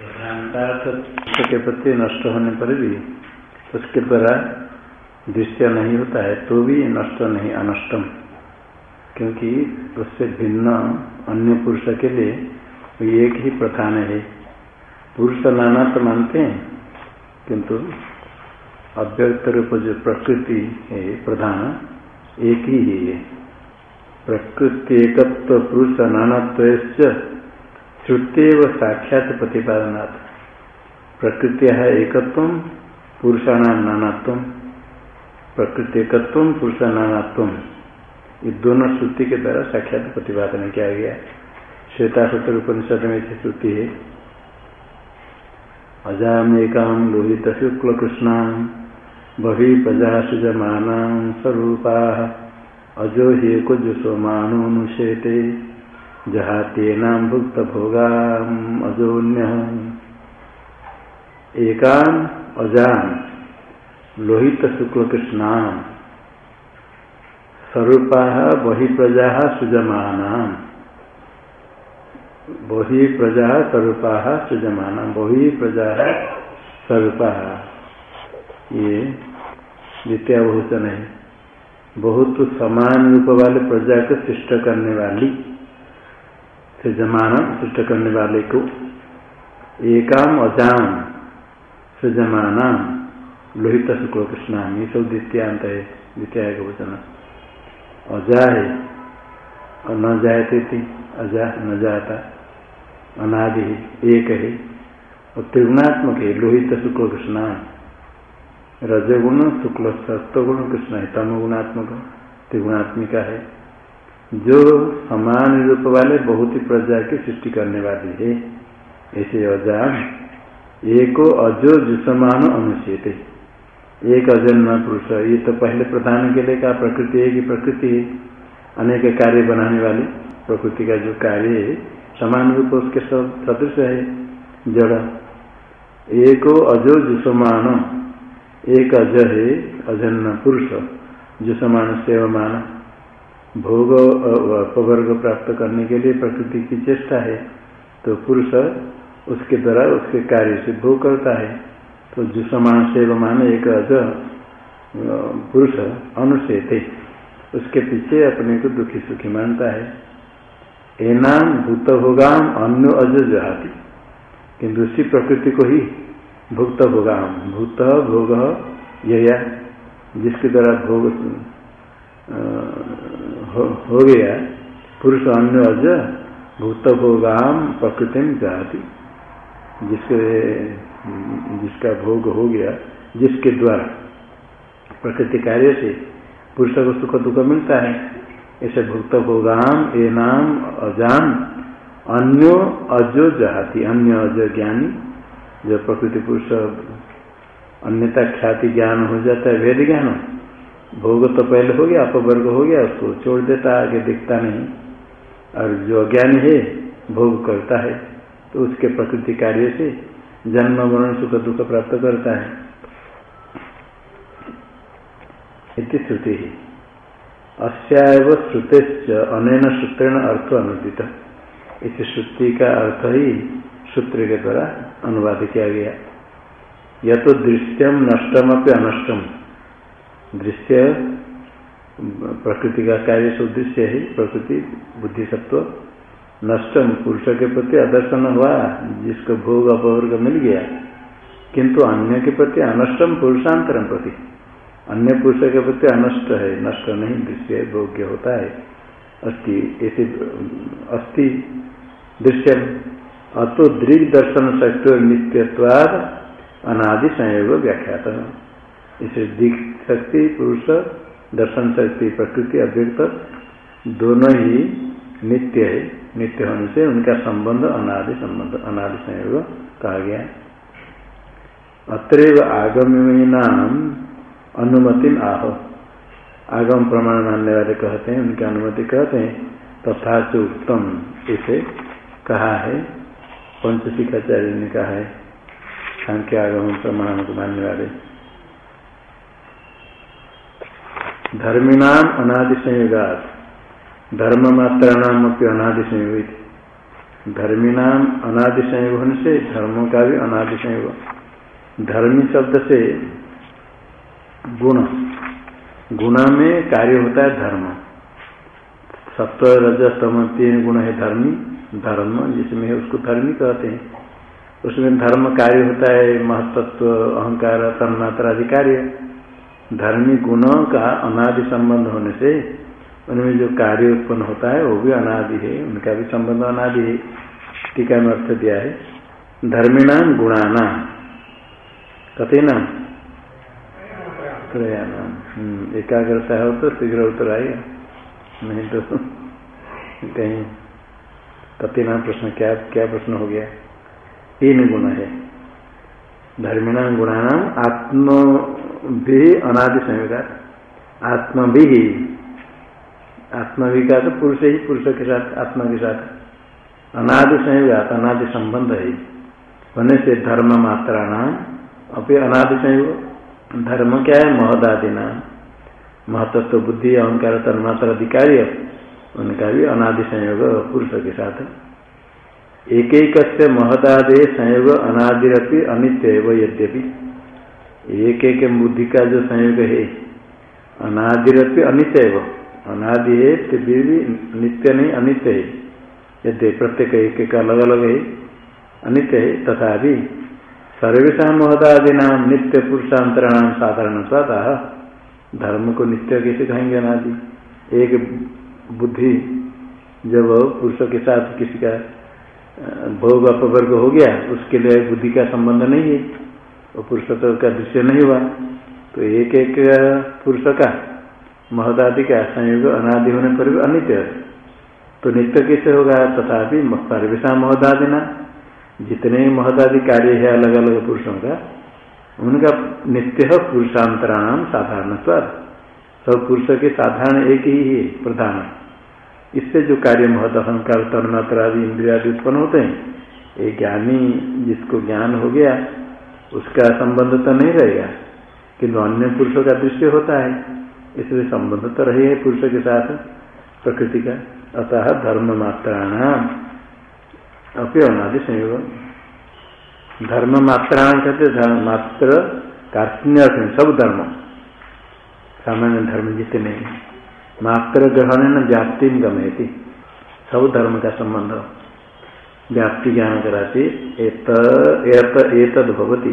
के प्रति नष्ट होने पर भी उसके द्वारा दृश्य नहीं होता है तो भी नष्ट नहीं, अनष्टम। क्योंकि उससे भिन्न अन्य पुरुष के लिए एक ही प्रधान है। पुरुष नाना तो मानते हैं, किंतु अव्यक्त रूप जो प्रकृति है, प्रधान, एक ही है प्रकृति एकत्व पुरुष नानात्व श्रुत्यव साक्षात प्रतिपादनात्। है एकत्व पुरुषाणाम नानात्व। प्रकृति एकत्व पुरुष नानात्व। ये दोनों श्रुति के द्वारा साक्षात प्रतिपादन किया गया। श्वेता सत्र उपनिषद में से श्रुति है। अजामेकाम लोहित शुक्ल कृष्णा बहि प्रजा सुजमाना स्वरूपा, अजो हे कुछ सोमानुषेते जहातेना भुक्त भोगा अजोन्य। एकाम अजान लोहित शुक्ल कृष्णा स्वरूपा बहि प्रजा सुजमान बहि प्रजा स्वरूपा सुजमान बहि प्रजा स्वरूपा। ये द्वितीय बहुचन है बहुत समान रूप वाले प्रजा को शिष्ट करने वाली सृजमान सृष्ट करने वाले को एकाम अजाम सृजमान लोहित शुक्ल कृष्ण ये सब द्वितीयांत है, द्वितीय का वचन। अजा है, और न जायते थी, अजा न जाता। अनादि है, एक है, और त्रिगुणात्मक है, लोहित शुक्ल कृष्ण रजगुण, शुक्ल सत्वगुण कृष्ण है, तमगुणात्मक, त्रिगुणात्मिका है। जो समान रूप वाले बहुत ही प्रजा की सृष्टि करने वाली है। ऐसे अजान एक अजो जुसमान अनुच्छेद एक अजन्म पुरुष, ये तो पहले प्रधान के लिए कहा, प्रकृति है कि प्रकृति है। अनेक कार्य बनाने वाली प्रकृति का जो कार्य है, समान रूप उसके सदृश है। जड़। एक अजो जुसमान। एक अज है अजन्म पुरुष, जुसमान सेवमान। भोग अपवर्ग प्राप्त करने के लिए प्रकृति की चेष्टा है तो पुरुष उसके द्वारा उसके कार्य से भोग करता है। तो जो समान सेव मान एक अज पुरुष अनुसेते, उसके पीछे अपने को दुखी सुखी मानता है। एनाम भूत भोगाम अन्य अज जहाती, किंतु उसी प्रकृति को ही भुक्त भोगाम भूत भोग जिसके द्वारा भोग हो, हो गया। पुरुष अन्य अज भूत भोगाम प्रकृति में जाती। जिसके जिसका भोग हो गया जिसके द्वारा प्रकृति कार्य से पुरुष को सुख दुख मिलता है ऐसे भुक्त भोगाम नाम अजान अन्यो अजो जहाती अन्य अज ज्ञानी जो प्रकृति पुरुष अन्यता ख्याति ज्ञान हो जाता है वेद ज्ञान भोग तो पहले हो गया, अपवर्ग हो गया, उसको छोड़ देता, आगे दिखता नहीं। और जो अज्ञानी है, भोग करता है तो उसके प्रकृति कार्य से जन्म वर्ण सुख, दुख प्राप्त करता है। श्रुति ही। अस्याव श्रुते अनैन सूत्रेण अर्थ अनुदित इस श्रुति का अर्थ ही सूत्र के द्वारा अनुवाद किया गया। यह तो दृश्यम नष्टम अपनी अनष्टम। दृश्य, प्रकृति का कार्य सब दृश्य है, प्रकृति बुद्धि सत्व नष्टम पुरुष के प्रति आदर्शन हुआ, जिसको भोग अपवर्ग मिल गया। किंतु अन्य के प्रति अनष्टम पुरुषांतरम प्रति, अन्य पुरुष के प्रति अनष्ट है, नष्ट नहीं, दृश्य भोग्य होता है। अस्थि ऐसे अस्थि, दृश्य, अतो दृग दर्शन शक्ति नित्यत्वाद, अनादि संयोग व्याख्यात। इसे दिख शक्ति, पुरुष, दर्शन शक्ति, प्रकृति अव्यक्त दोनों ही नित्य है। नित्य होने से उनका संबंध अनादि संबंध, अनादि संयोग कहा गया अतएव आगमी नाम अनुमति आह। आगम प्रमाण मानने वाले कहते हैं, उनकी अनुमति कहते हैं, तथा च उत्तम इसे कहा है। पंचशिखाचार्य ने कहा है, सांख्य आगम प्रमाण को मानने वाले। धर्मिनाम अनादि संयोगात धर्म मात्राणाम अपनी अनादि संयोग धर्मी नाम अनादि संयोग होने से धर्मों का भी अनादि संयोग धर्मी शब्द से गुण। गुण में कार्य होता है धर्म। सत्व रजस्तम तीन गुण है धर्मी। धर्म, जिसमें उसको धर्मी कहते हैं। उसमें धर्म कार्य होता है, महतत्व, अहंकार, तन्मात्रा आदि कार्य। धर्मी गुणों का अनादि संबंध होने से उनमें जो कार्य उत्पन्न होता है वो भी अनादि है। उनका भी संबंध अनादि है। टीका में अर्थ दिया है। धर्मिणाम गुणाना। कथे नाम त्रयानाम हम्म, एकाग्रता हो तो शीघ्र उत्तर आएगा। नहीं तो कहीं कति नाम प्रश्न क्या क्या प्रश्न हो गया? तीन गुण है। धर्मिणाम गुणानाम आत्म भी अनादि संयोगा आत्मा भी आत्मा भी का तो पुरुष ही, पुरुष के साथ, आत्मा के साथ। अनादि संयोग अनादि संबंध है। होने से धर्म मात्रा नाम, अभी अनादि संयोग। धर्म क्या है? महदादि नाम। महतत्व बुद्धि अहंकार तन्मात्र अधिकारी उनका भी अनादि संयोग पुरुष के साथ। एक एक महदादे संयोग अनादिरपि अनित्य यद्यपि। एक एक बुद्धि का जो संयोग है, अनादिरपि अनित्य है वो अनादि है तो भी नित्य नहीं, अनित्य है। यदि प्रत्येक एक एक अलग अलग है, अनित्य है तथा भी सर्वेशा महदादि नाम नित्य पुरुषांतरणाम साधारण स्वतः धर्म को नित्य कैसे कहेंगे अनादि? एक बुद्धि जब पुरुषों के साथ किसी का भोग अपवर्ग हो गया, उसके लिए बुद्धि का संबंध नहीं है। वो पुरुषत्व का दृश्य नहीं हुआ। तो एक एक पुरुष का महदादि का संयोग अनादि होने पर भी अनित्य तो नित्य कैसे होगा? तथापि सर्वेशा महदादि ना। जितने महदादि कार्य है अलग अलग पुरुषों का, उनका नित्य पुरुषांतराणाम साधारण सब पुरुषों के साधारण एक ही है, प्रधान। इससे जो कार्य महद, अहंकार तन्मात्र आदि इंद्रिया उत्पन्न होते हैं, एक ज्ञानी जिसको ज्ञान हो गया उसका संबंध तो नहीं रहेगा, किंतु अन्य पुरुषों का दृश्य होता है। इसलिए संबंध तो रहे पुरुष के साथ, प्रकृति का। अतः धर्म मात्राणाम, अपे अनादि संयोग धर्म मात्राण कहते मात्र कार्तिन्य सब धर्म। सामान्य धर्म जितने मात्र ग्रहण न व्याप्ति गमयती। सब धर्म का संबंध। व्याप्ति ज्ञान कराती एतद भवती।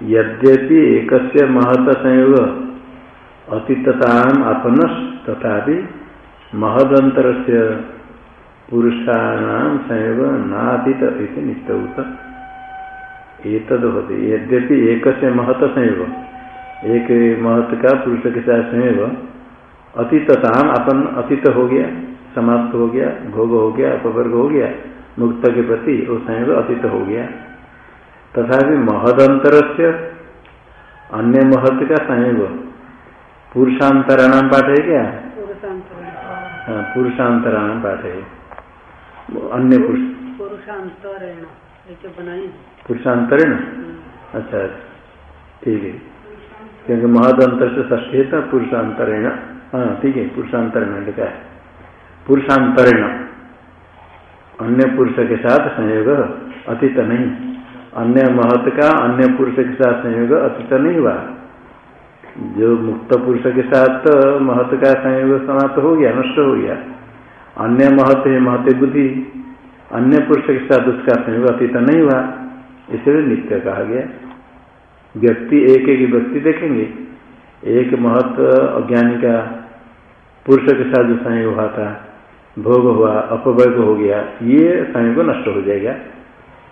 यद्यपि एक महत संयोग, अतीतताम आपन तथा महदंतर से पुरुषाणाम संयोग नातीत नित्यभूत एतद होती यद्यपि एक महत संयोग, एक महत का पुरुष के साथ संयोग, अतीतताम अपन अतीत हो गया, समाप्त हो गया, भोग हो गया, अपवर्ग हो गया मुक्त के प्रति वो संयोग अतीत हो गया। तथा महदंतर से अन्य महत्व का संयोग। पुरुषांतराणाम पाठ है क्या हाँ पुरुषांतराणाम पाठ। है अन्य पुरुष। पुरुषांतरण हम्म। अच्छा ठीक है। क्योंकि महदंतर से ष्ठी है पुरुषांतरण। हाँ ठीक है पुरुषांतरण लिखा है। पुरुषांतरण। अन्य पुरुष के साथ संयोग अतीत नहीं। अन्य महत्व का अन्य पुरुष के साथ संयोग अतीत नहीं हुआ। जो मुक्त पुरुष के साथ महत्व का संयोग समाप्त हो गया, नष्ट हो गया। अन्य महत्व है महत बुद्धि। अन्य पुरुष के साथ उसका संयोग अतीत नहीं हुआ। इसलिए नित्य कहा गया। व्यक्ति एक एक व्यक्ति देखेंगे। एक महत्व अज्ञानी का पुरुष के साथ जो संयोग हुआ था भोग हुआ अपवर्ग हो गया, ये संयोग नष्ट हो जाएगा।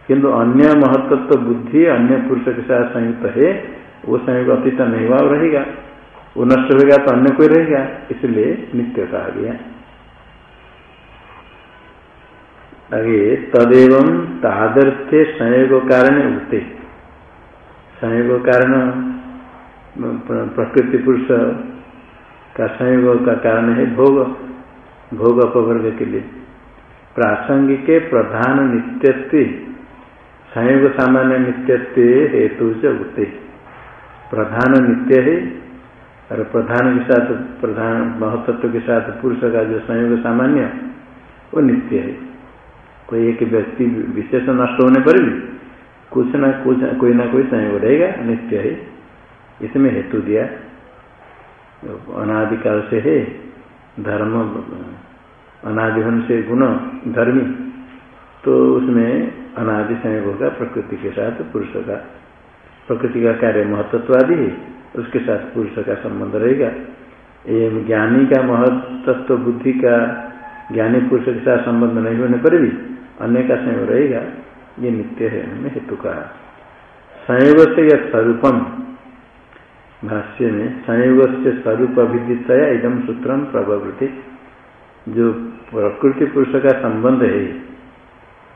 किंतु अन्य महत्व तो बुद्धि, अन्य पुरुष के साथ संयुक्त है, वो संयोग अतीत नहीं हुआ रहेगा। वो नष्ट होगा तो अन्य कोई रहेगा, इसलिए नित्य कहा गया। आगे, तदेव तादर्थ्य संयोग कारण उठते संयोग कारण प्रकृति पुरुष का संयोग का कारण है भोग। भोग अपवर्ग के लिए। प्रासंगिक प्रधान नित्यत्व संयोग सामान्य नित्यत्व हेतु से उठते प्रधान नित्य है, और प्रधान के साथ, प्रधान महतत्व के साथ पुरुष का जो संयोग सामान्य, वो नित्य है। कोई एक व्यक्ति विशेष नष्ट होने पर भी कुछ ना कुछ, कोई ना कोई संयोग रहेगा, नित्य है। इसमें हेतु दिया। अनादिकाल से है। धर्म अनादि होने से गुण धर्मी तो उसमें अनादि संयोग होगा प्रकृति के साथ पुरुष का, प्रकृति का कार्य महत्ववादी है, उसके साथ पुरुष का संबंध रहेगा। एवं ज्ञानी का महत्व बुद्धि का, ज्ञानी पुरुष के साथ संबंध नहीं होने पर भी अन्य का संयोग रहेगा, ये नित्य है हेतु का। संयोग से यह स्वरूपम भाष्य में संयोग से स्वरूप अभिदितया एकदम सूत्रम प्रभवृति जो प्रकृति पुरुष का संबंध है,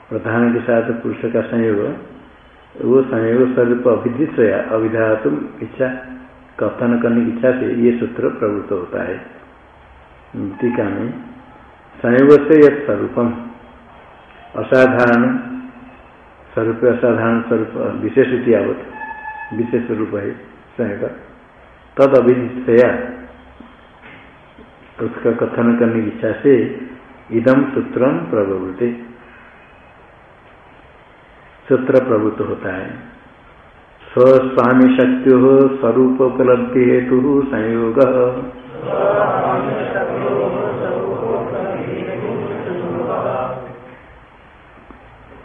प्रधान के साथ पुरुष का संयोग, वो संयोग स्वरूप अभिदित अभिधातुम इच्छा, कथन करने की इच्छा से ये सूत्र प्रवृत्त होता है। टीका में संयोग से यह स्वरूपम, असाधारण स्वरूप असाधारण स्वरूप, विशेष विशेष रूप है संयोग। तद अभिनिश्चया उसका कथन करने की इच्छा से इदम सूत्र प्रभुते सूत्र प्रभुत्व होता है। स्वस्वामी शक्ति स्वरूप उपलब्धि हेतु संयोग।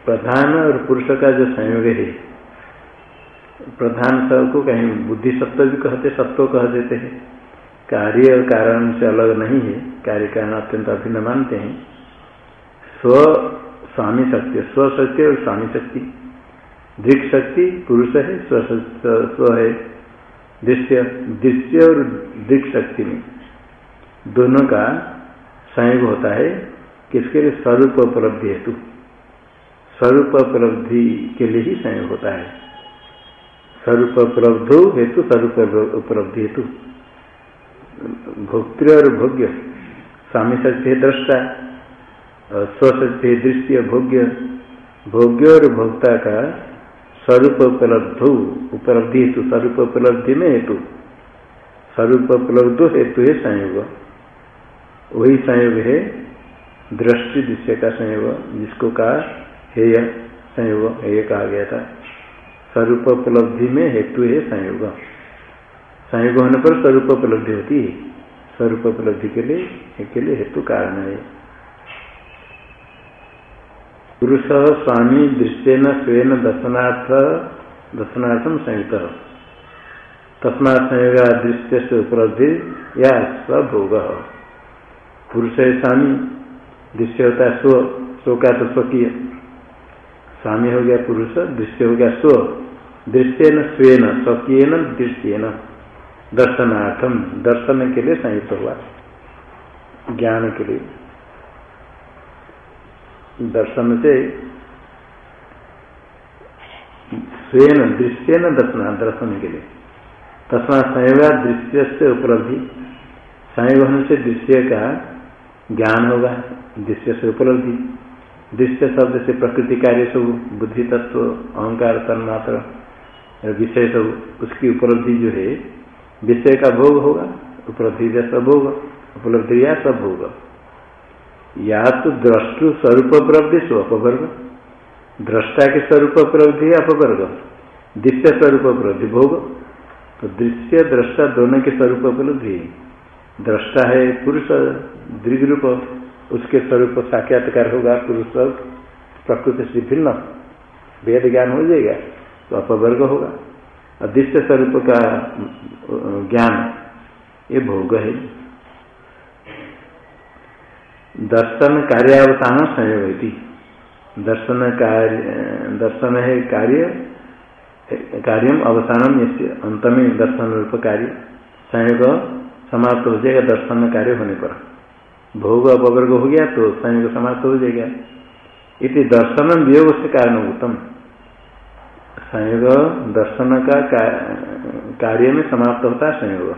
प्रधान और पुरुष का जो संयोग है प्रधान को कहीं बुद्धि सत्व भी कहते, सत्व कह देते हैं। कार्य और कारण से अलग नहीं है, कार्य कारण अत्यंत अभिन्न मानते हैं। स्व स्वामी शक्ति, स्व और स्वामी शक्ति। दृक् शक्ति पुरुष है, स्व स्व है। दृश्य दृश्य और दृक् शक्ति में। दोनों का संयोग होता है, किसके लिए? स्वरूप उपलब्धि हेतु। स्वरूप उपलब्धि के लिए ही संयोग होता है। स्वरूप उपलब्ध हेतु स्वरूप उपलब्धि हेतु भोक्तृ और भोग्य, स्वामी शक्ति दृष्टा स्वशक्ति दृश्य भोग्य भोग्य और भोक्ता का स्वरूप उपलब्ध उपलब्धि हेतु स्वरूप उपलब्धि में हेतु। स्वरूप उपलब्ध हेतु है संयोग। वही संयोग है दृष्टि दृश्य का संयोग, जिसको कहा, हेय संयोग, हेय कहा गया था। स्वरूप उपलब्धि में हेतु है संयोग। संयोग होने पर स्वरूप उपलब्धि होती है। स्वरूप उपलब्धि के लिए के लिए हेतु कारण है। पुरुष स्वामी दृश्य न स्वेन दर्शनार्थ दर्शनार्थम संयुक्त। तस्मा संयोग दृश्य से उपलब्धि, या स्वभोग। पुरुष है स्वामी दृश्य होता है स्व स्व का तो स्वकीय स्वामी हो गया पुरुष दृश्य हो गया स्व। दृश्य न स्वेन स्वकीय न दर्शनार्थम दर्शन के लिए संयुक्त हुआ। ज्ञान के लिए। दर्शन से स्वेन दृश्य न दर्शन दर्शन के लिए। तस्मा संयोग दृश्य से उपलब्धि संयोग से दृश्य का ज्ञान होगा दृश्य से उपलब्धि। दृश्य शब्द से प्रकृति कार्य सब बुद्धि तत्व, अहंकार तन्मात्र। विषय सब उसकी उपलब्धि जो है, विषय का भोग होगा, उपलब्धि जैसा भोग उपलब्धि या सब भोग या तो द्रष्टु स्वरूप उपलब्धि स्व अपवर्ग। दृष्टा के स्वरूप उपलब्धि अपवर्ग। दृश्य स्वरूप उपलब्धि भोग। तो दृश्य दृष्टा दोनों के स्वरूप उपलब्धि दृष्टा है पुरुष दृग रूप उसके स्वरूप साक्षात्कार होगा पुरुष प्रकृति से भिन्न। वेद ज्ञान हो जाएगा। तो अपवर्ग होगा। अदृश्य स्वरूप का ज्ञान, ये भोग है। दर्शन कार्यावसान संयोग दर्शन कार्य, दर्शन है कार्य, कार्यम अवसानम अंत में दर्शन रूप कार्य। संयोग समाप्त हो जाएगा दर्शन कार्य होने पर। भोग अपवर्ग हो गया तो संयोग समाप्त हो जाएगा। इति दर्शन वियोग से कारण उत्तम संयोग दर्शन का कार्य में समाप्त होता है संयोग।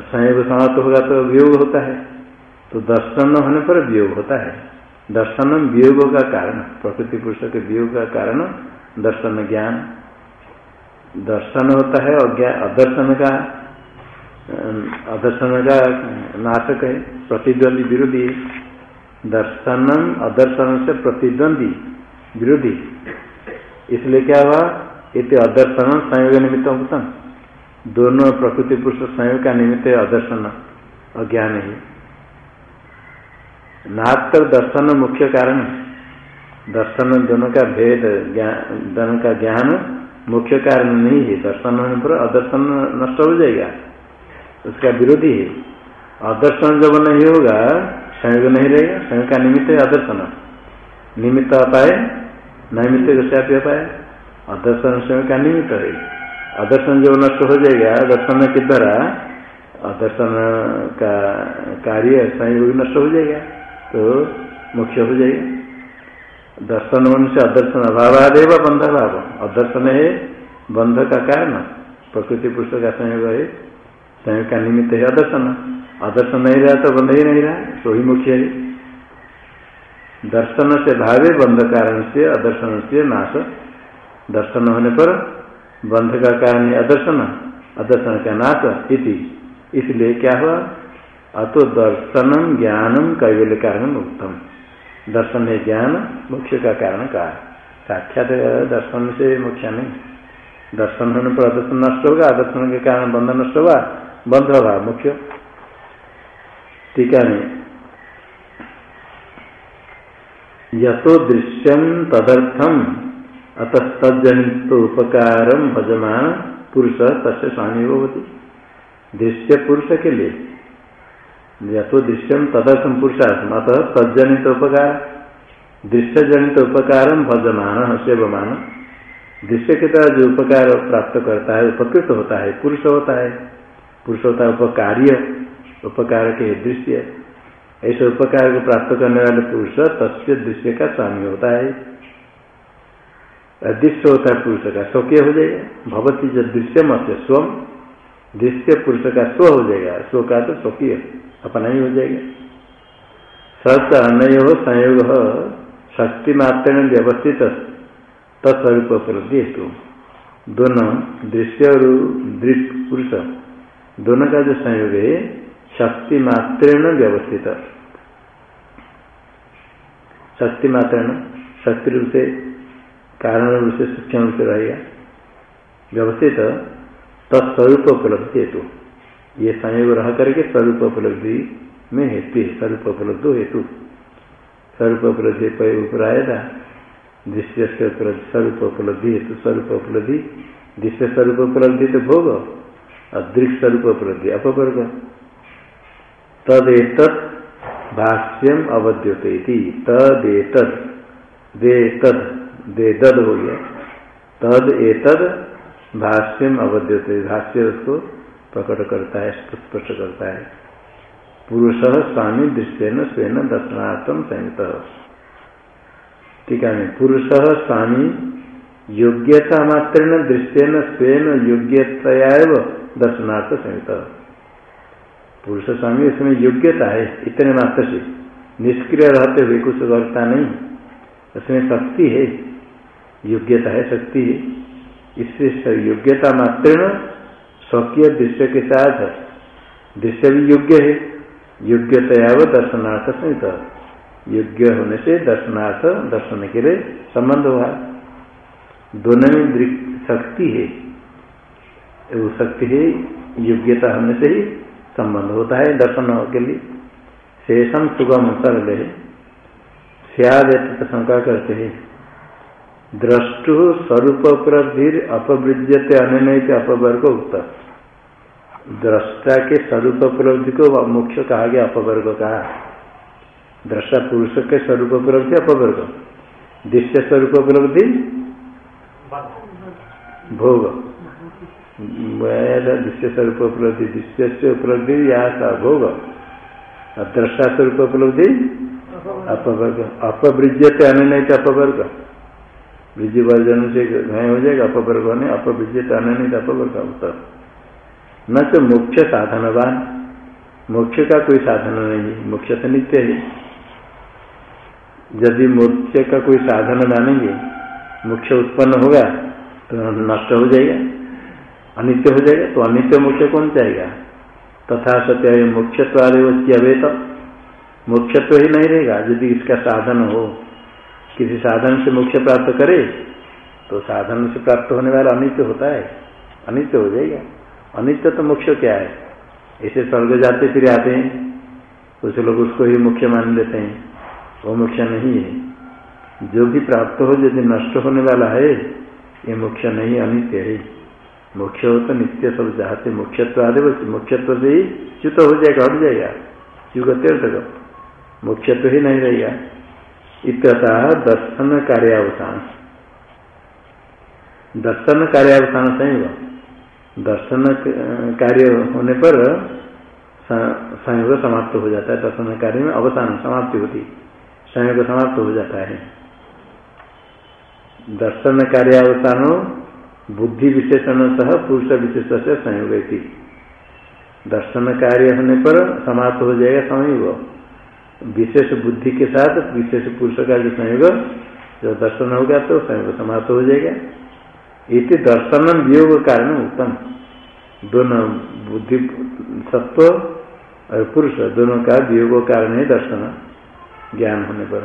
संयोग समाप्त होगा तो वियोग होता है। तो दर्शन होने पर वियोग होता है। दर्शन वियोग का कारण, प्रकृति पुरुष के वियोग का कारण, दर्शन ज्ञान। दर्शन होता है अदर्शन का अदर्शन का नाशक है, प्रतिद्वंदी विरोधी। दर्शनम अदर्शन से प्रतिद्वंदी विरोधी। इसलिए क्या हुआ? इतने अदर्शन संयोग निमित्त उत्तम दोनों प्रकृति पुरुष संयोग का निमित्त अदर्शन, अज्ञान ही। नात्र दर्शन मुख्य कारण दर्शन दोनों का भेद दोनों का ज्ञान मुख्य कारण नहीं है। दर्शन होने पर अदर्शन नष्ट हो जाएगा। उसका विरोधी है। अदर्शन जब नहीं होगा, संयोग नहीं रहेगा। संयोग का निमित्त है अदर्शन। निमित्त अपाय नैमित्त कश्यापी अपाय अदर्शन संयोग का निमित्त है? अदर्शन जो नष्ट हो जाएगा, दर्शन के द्वारा अदर्शन का कार्य संयोग नष्ट हो जाएगा तो मुख्य हो जाएगा। दर्शन होने से अदर्शन अभावादेव बंध भाव अदर्शन है बंध का कारण। प्रकृति पुरुष का संयोग है। संयोग का निमित्त है अदर्शन। अदर्शन नहीं रहा तो बंध ही नहीं रहा तो ही मुख्य है। दर्शन से भावे बंध कारण से अदर्शन से नाश। दर्शन होने पर बंध का कारण अदर्शन अदर्शन का नाश इति। इसलिए क्या हुआ? अतो दर्शनम ज्ञानम कैवल्य कारण उत्तम दर्शन है ज्ञान मुख्य का कारण कहा साक्षात दर्शन से मोक्ष नहीं। दर्शन होने पर अदर्शन नष्ट होगा दर्शन के कारण बंध नष्ट होगा, बंध होगा मुख्य टीका में यथो दृश्यम तदर्थम। अतः तजनित उपकार भजमान पुरुष तस्य स्वामी होती दृश्य पुरुष के लिए यथो दृश्यम तदर्थम पुरुषार्थम अतः तजनित उपकार। दृश्य जनित उपकार भजमान सेवमान दृश्य के द्वारा जो उपकार प्राप्त करता है, उपकृत होता है, पुरुष होता है। पुरुष होता है उपकार्य, उपकार के दृश्य। ऐसे उपकार को प्राप्त करने वाले पुरुष तस्य दृश्य का स्वामी होता है। दृश्य होता है पुरुष का स्वकीय हो जाएगा। भगवती जो दृश्य मत स्वम। दृश्य पुरुष का स्व हो जाएगा। स्व का तो स्वकीय अपना ही हो जाएगा। सच अनय संयोग शक्ति मात्र व्यवस्थित तत्स्वरूप उपलब्धि हेतु। दोनों दृश्य और दृश्य पुरुष। दोनों का जो संयोग है शक्ति मात्रेण व्यवस्थित शक्ति मात्रेण शक्ति रूप से कारण रूप से सूक्ष्म रूप से रहेगा व्यवस्थित तत्स्वरूप उपलब्धि हेतु ये संयोग रह करके स्वरूप उपलब्धि में हेतु है स्वरूप उपलब्ध हेतु स्वरूप उपलब्धि ऊपर आया था दृश्य स्वरूप उपलब्धि हेतु स्वरूप उपलब्धि दृश्य स्वरूप उपलब्धि तो भोग और स्वरूप उपलब्धि अपवर्ग तदेत भाष्यम अवद्योते तदेत दे तद दे दद हो गया। तद एतद भाष्यम अवद्योते। भाष्य उसको प्रकट करता है, स्पष्ट करता है। पुरुष स्वामी दृश्यन स्वयं दर्शनार्थम संयुक्त ठीक है, पुरुष स्वामी योग्यता मात्र दृश्यन स्वयं योग्यतया दर्शनार्थ संयुक्त पुरुष स्वामी उसमें योग्यता है, इतने मात्र से। निष्क्रिय रहते हुए कुछ करता नहीं। उसमें शक्ति है, योग्यता है, शक्ति है। इससे योग्यता मात्र स्वकीय दृश्य के साथ दृश्य भी योग्य है। योग्यतया व दर्शनार्थ सहित। योग्य होने से दर्शनार्थ, दर्शन के लिए संबंध हुआ। दोनों में शक्ति है। वो शक्ति है, योग्यता होने से ही संबंध होता है दर्शन के लिए। शेषम सुगम सरल है शंका करते हैं। द्रष्टु स्वरूप उपलब्धि अपवृज्यते अन्य अपवर्ग उत्तर। दृष्टा के स्वरूप उपलब्धि को मुख्य कहा गया अपवर्ग कहा दृष्टा पुरुष के स्वरूप उपलब्धि अपवर्ग। दृश्य स्वरूप उपलब्धि भोग। दृश्य स्वरूप उपलब्धि, दृश्य से उपलब्धि या भोग। दृष्टा स्वरूप उपलब्धि? अपवर्ग। अपवृज्यते अन्य अपवर्ग। वृद्धि वर्जन से घय हो जाएगा, अपवर्ग होने, अपवृज्यते अन्य अपवर्ग उत्तर न तो मोक्ष साधनवान। मोक्ष का कोई साधन नहीं मोक्ष तो नित्य है। यदि मोक्ष का कोई साधन मानेंगे मोक्ष उत्पन्न होगा तो नष्ट हो जाएगा। अनित्य हो जाएगा तो अनित्य मोक्ष कौन जाएगा तथा सत्य मोक्ष द्वारे अवेत तो ही नहीं रहेगा, यदि इसका साधन हो। किसी साधन से मुख्य प्राप्त करे तो साधन से प्राप्त होने वाला अनित्य होता है। अनित्य हो जाएगा। अनित्य तो मुख्य क्या है? ऐसे स्वर्ग जाते फिर आते हैं। कुछ लोग उसको ही मुख्य मान लेते हैं। वो मुख्य नहीं है। जो भी प्राप्त हो, यदि नष्ट होने वाला है, ये मुख्य नहीं, अनित्य है। मुख्य हो तो नित्य सब चाहते मुख्यत्व आदि मुख्यत्व से ही च्युत हो जाएगा, हट जाएगा। युगते तक मुख्यत्व ही नहीं रहेगा। इतना दर्शन कार्यावसान। दर्शन कार्यावसान संयोग दर्शन कार्य होने पर संयोग समाप्त हो जाता है। दर्शन कार्य में अवसान समाप्ति होती। संयोग समाप्त हो जाता है। दर्शन कार्यावसानो बुद्धि विशेषण सह पुरुष विशेष से संयोग दर्शन कार्य होने पर समाप्त हो जाएगा संयोग। विशेष बुद्धि के साथ विशेष पुरुष का जो संयोग जो दर्शन होगा तो संयोग समाप्त हो जाएगा। इति दर्शन वियोग कारण उत्तम। दोनों बुद्धि सत्व और पुरुष दोनों का वियोग कारण है दर्शन, ज्ञान होने पर।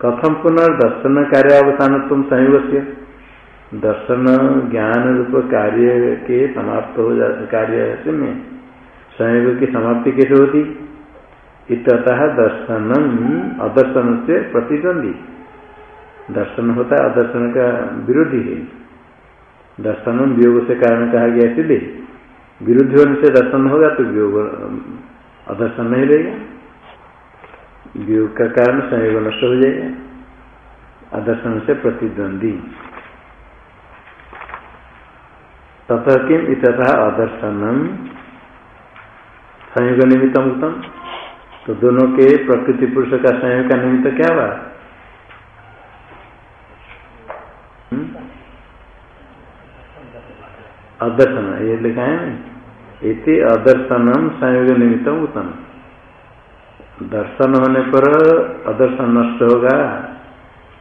कथम पुनर्दर्शन कार्यावसान तुम संयोग से दर्शन, ज्ञान रूप कार्य के समाप्त हो जाते कार्य में संयोग की समाप्ति कैसे होती? इतः दर्शन अदर्शन से प्रतिद्वंदी। दर्शन होता है, अदर्शन का विरोधी है। दर्शन वियोग से कारण कहा गया इसलिए विरुद्ध होने से दर्शन होगा तो वियोग, अदर्शन नहीं रहेगा। वियोग का कारण संयोग नष्ट हो जाएगा। अदर्शन से प्रतिद्वंदी। तथा किम इतः अदर्शनम संयोग निमित्त उत्तम तो दोनों के प्रकृति पुरुष का संयोग का निमित्त क्या हुआ? हम्म? अदर्शन ये लिखा है इति अदर्शनम संयोग निमित्त उत्तम दर्शन होने पर अदर्शन नष्ट होगा।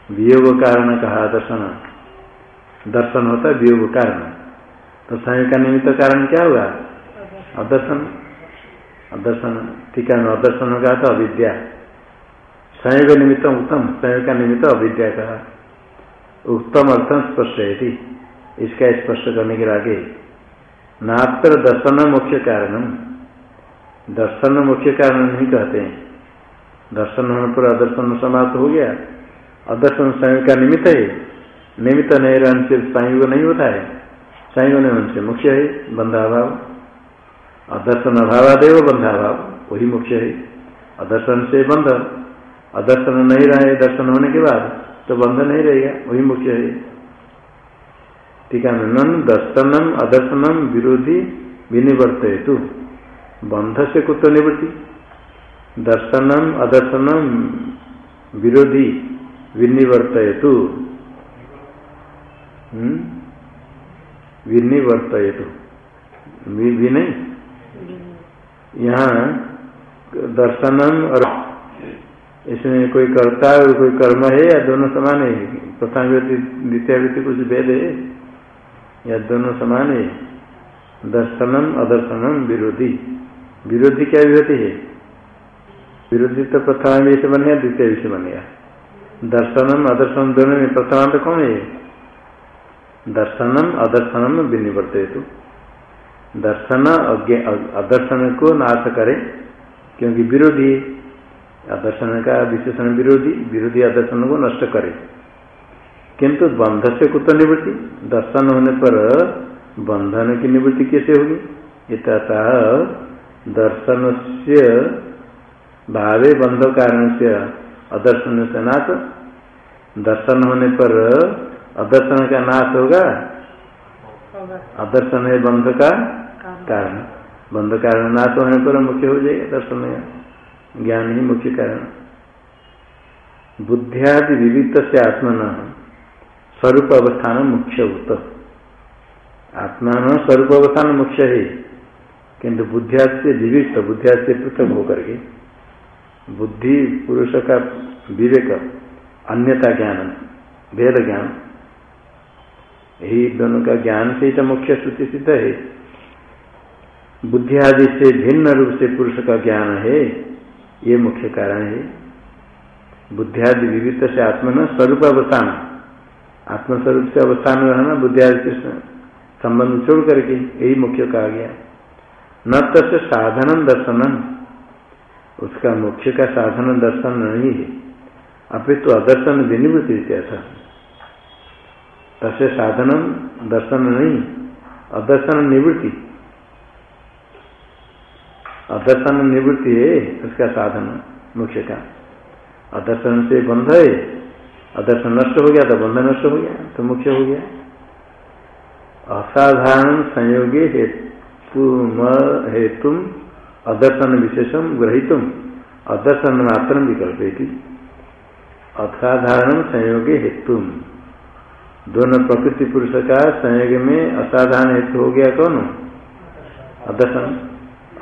वियोग कारण कहा दर्शन दर्शन होता है वियोग कारण। तो संयोग का निमित्त कारण क्या हुआ? अदर्शन। अदर्शन, ठीक है अदर्शन होगा तो अविद्या। संयोग निमित्त उत्तम संयोग का निमित्त अविद्या कहा उत्तम अर्थम स्पष्ट है थी इसका स्पष्ट करने के आगे। नात्र दर्शन मुख्य कारण। दर्शन मुख्य कारण नहीं कहते हैं। दर्शन होने पर अदर्शन समाप्त हो गया। अदर्शन संयोग का निमित्त है। निमित्त नहीं रहने से संयोग नहीं होता है। संयोग से मुख्य है, बंधाभाव। अदर्शन अभावादेव बंधाभाव, वही मुख्य है। अदर्शन से बंध अदर्शन नहीं रहे दर्शन होने के बाद तो बंध नहीं रहेगा, वही मुख्य है। टीका में नन दर्शनम, अदर्शनम, विरोधी विनिवर्त हेतु बंध से कुछ निवृत्ति। दर्शनम, अदर्शनम, विरोधी विनिवर्त हेतु विनिवर्त हेतु भी नहीं यहाँ दर्शनम और इसमें कोई कर्ता और कोई कर्म है या दोनों समान है? प्रथम व्यक्ति द्वितीय व्यक्ति कुछ भेद है? या दोनों समान है? दर्शनम, अदर्शनम, विरोधी। विरोधी क्या विरोधी है? विरोधी तो प्रथम विषय बन गया द्वितीय विषय बन गया। दर्शनम, अदर्शनम दोनों में प्रथमांत कौन है? दर्शनम, अदर्शनम विनिवर्त तो दर्शन अदर्शन को नाश करे, क्योंकि विरोधी, अदर्शन का विशेषण विरोधी विरोधी अदर्शन को नष्ट करे। किंतु बंध से कुछ निवृत्ति, दर्शन होने पर बंधन की निवृत्ति कैसे होगी? इतना दर्शन से भावे बंध कारण से अदर्शन से नाश। दर्शन होने पर अदर्शन का नाश होगा। अदर्शन है बंध का कारण। बंध कारण नाश होने पर मुख्य हो जाएगा दर्शन ज्ञान ही मुख्य कारण। बुद्धियादि विविध से आत्मा न स्वरूप अवस्थान मुख्य होता। आत्मा स्वरूप अवस्थान मुख्य है। किंतु बुद्धिया से विविध बुद्धिया से पृथक होकर के। बुद्धि पुरुष का विवेक अन्यता ज्ञान भेद ज्ञान। यही दोनों का ज्ञान से ही तो मुख्य श्रुति सिद्ध है। बुद्धि आदि से भिन्न रूप से पुरुष का ज्ञान है, ये मुख्य कारण है। बुद्धियादि विविध से आत्मा स्वरूप अवस्थान। आत्मस्वरूप से अवस्थान रहना बुद्धियादि संबंध छोड़ करके यही मुख्य कहा गया। न तस् साधन दर्शन उसका मुख्य का साधन दर्शन नहीं है। अपितु तो अदर्शन विनिवृत्ति था तसे साधन दर्शन नहीं, अदर्शन निवृत्ति। अदर्शन निवृत्ति है उसका साधन मुख्य का अदर्शन से बंध है, अदर्शन नष्ट हो गया तो बंध नष्ट हो गया तो मुख्य हो गया। असाधारण संयोगे हेतु हेतु अदर्शन विशेषम ग्रहितुम, अदर्शन मात्र विकल्प असाधारण संयोगे हेतु दोनों प्रकृति पुरुष का संयोग में असाधारण हेतु हो गया कौन? अदर्शन।